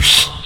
Peace.